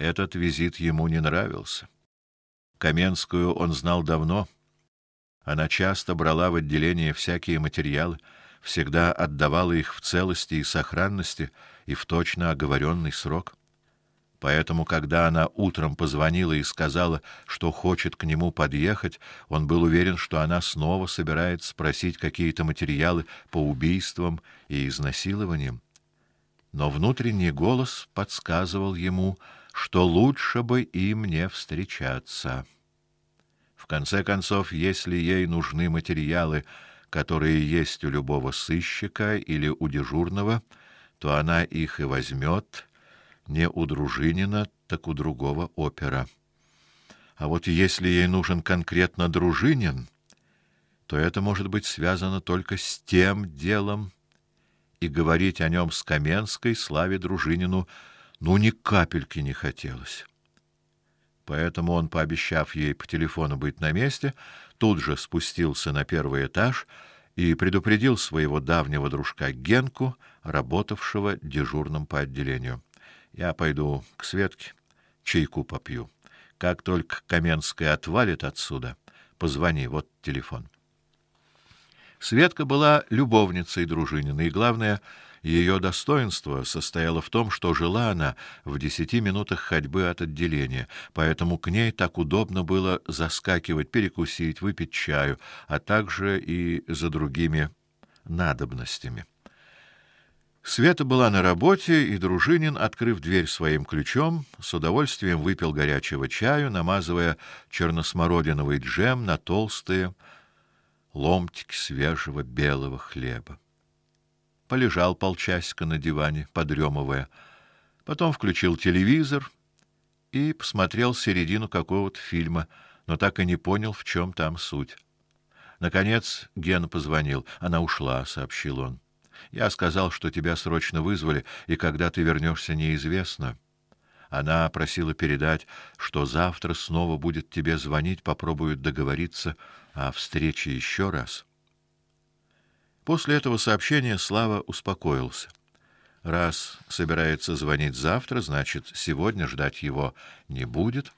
Этот визит ему не нравился. Каменскую он знал давно. Она часто брала в отделение всякие материалы, всегда отдавала их в целости и сохранности и в точно оговоренный срок. Поэтому, когда она утром позвонила и сказала, что хочет к нему подъехать, он был уверен, что она снова собирается спросить какие-то материалы по убийствам и изнасилованиям. Но внутренний голос подсказывал ему, что лучше бы им не встречаться. В конце концов, если ей нужны материалы, которые есть у любого сыщика или у дежурного, то она их и возьмет не у Дружинина, так у другого опера. А вот если ей нужен конкретно Дружинин, то это может быть связано только с тем делом, и говорить о нем с Каменской Славе Дружинину ну ни капельки не хотелось. Поэтому он, пообещав ей по телефону быть на месте, тут же спустился на первый этаж и предупредил своего давнего дружка Генку, работавшего дежурным по отделению. Я пойду к Светке, чайку попью. Как только Каменская отвалит отсюда, позвони, вот телефон. Светка была любовницей Дружинина, и главное, ее достоинство состояло в том, что жила она в десяти минутах ходьбы от отделения, поэтому к ней так удобно было заскакивать, перекусить, выпить чаю, а также и за другими надобностями. Света была на работе, и Дружинин, открыв дверь своим ключом, с удовольствием выпил горячего чаю, намазывая черносмородиновый джем на толстые ломтики свежего белого хлеба. Полежал полчасика на диване, подремывая, потом включил телевизор и посмотрел середину какого-то фильма, но так и не понял, в чем там суть. Наконец Гена позвонил. Она ушла, сообщил он. Я сказал, что тебя срочно вызвали, и когда ты вернешься, неизвестно. Она просила передать, что завтра снова будет тебе звонить, попробует договориться о встрече еще раз. После этого сообщения Слава успокоился. Раз собирается звонить завтра, значит, сегодня ждать его не будет,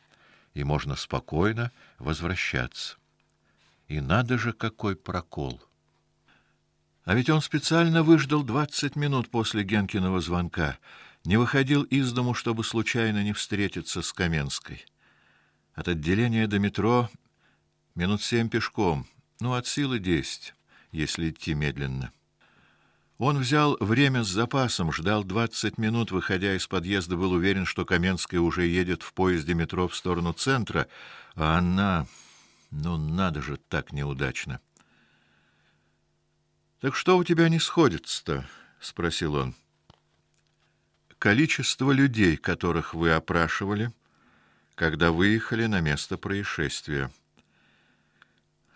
и можно спокойно возвращаться. И надо же какой прокол. А ведь он специально выждал двадцать минут после Генкиного звонка, не выходил из дому, чтобы случайно не встретиться с Каменской. От отделения до метро минут семь пешком, ну от силы десять, если идти медленно. Он взял время с запасом, ждал двадцать минут, выходя из подъезда, был уверен, что Каменская уже едет в поезде метро в сторону центра, а она, ну надо же, так неудачно. Так что у тебя не сходится-то? спросил он. Количество людей, которых вы опрашивали, когда выехали на место происшествия.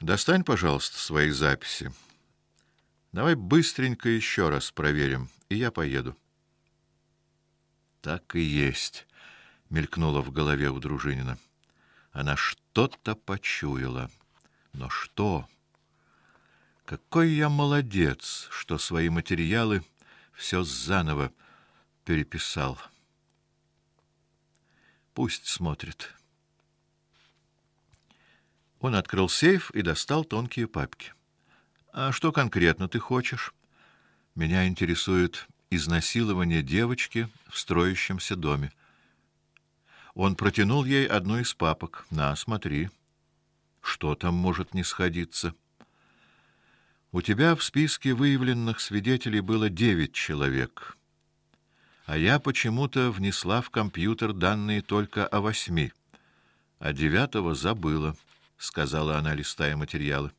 Достань, пожалуйста, свои записи. Давай быстренько еще раз проверим, и я поеду. Так и есть, мелькнуло в голове у Дружинина. Она что-то почуяла. Но что? Какой я молодец, что свои материалы все заново переписал. Пусть смотрит. Он открыл сейф и достал тонкие папки. А что конкретно ты хочешь? Меня интересует изнасилование девочки в строящемся доме. Он протянул ей одну из папок. На, смотри. Что там может не сходиться? У тебя в списке выявленных свидетелей было девять человек, а я почему-то внесла в компьютер данные только о восьми, а девятого забыла, сказала она, листая материалы.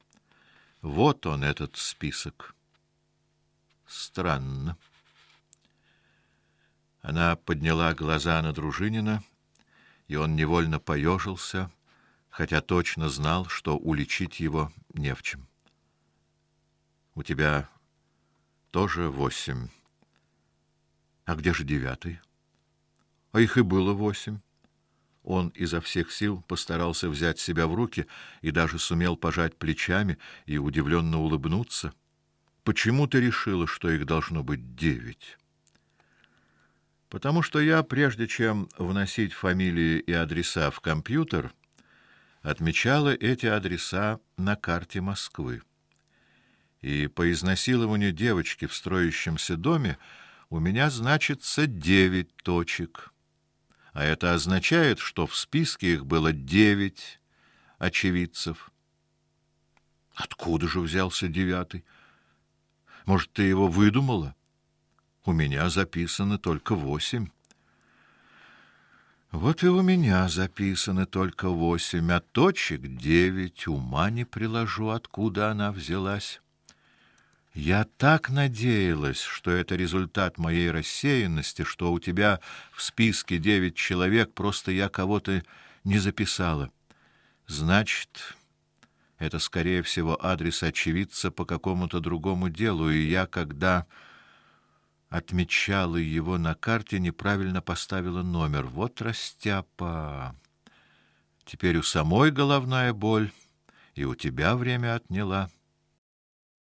Вот он этот список. Странно. Она подняла глаза на Дружинина, и он невольно поежился, хотя точно знал, что уличить его не в чем. У тебя тоже восемь. А где же девятый? А их и было восемь. Он изо всех сил постарался взять себя в руки и даже сумел пожать плечами и удивленно улыбнуться. Почему ты решила, что их должно быть девять? Потому что я, прежде чем вносить фамилии и адреса в компьютер, отмечала эти адреса на карте Москвы. И по изнасилованию девочки в строящемся доме у меня значится девять точек. А это означает, что в списке их было девять очевидцев. Откуда же взялся девятый? Может, ты его выдумала? У меня записано только восемь. Вот и у меня записано только восемь, а точек девять. Ума не приложу, откуда она взялась. Я так надеялась, что это результат моей рассеянности, что у тебя в списке девять человек, просто я кого-то не записала. Значит, это скорее всего адрес очевидца по какому-то другому делу, и я, когда отмечала его на карте, неправильно поставила номер. Вот растяпа. Теперь у самой головная боль, и у тебя время отняла.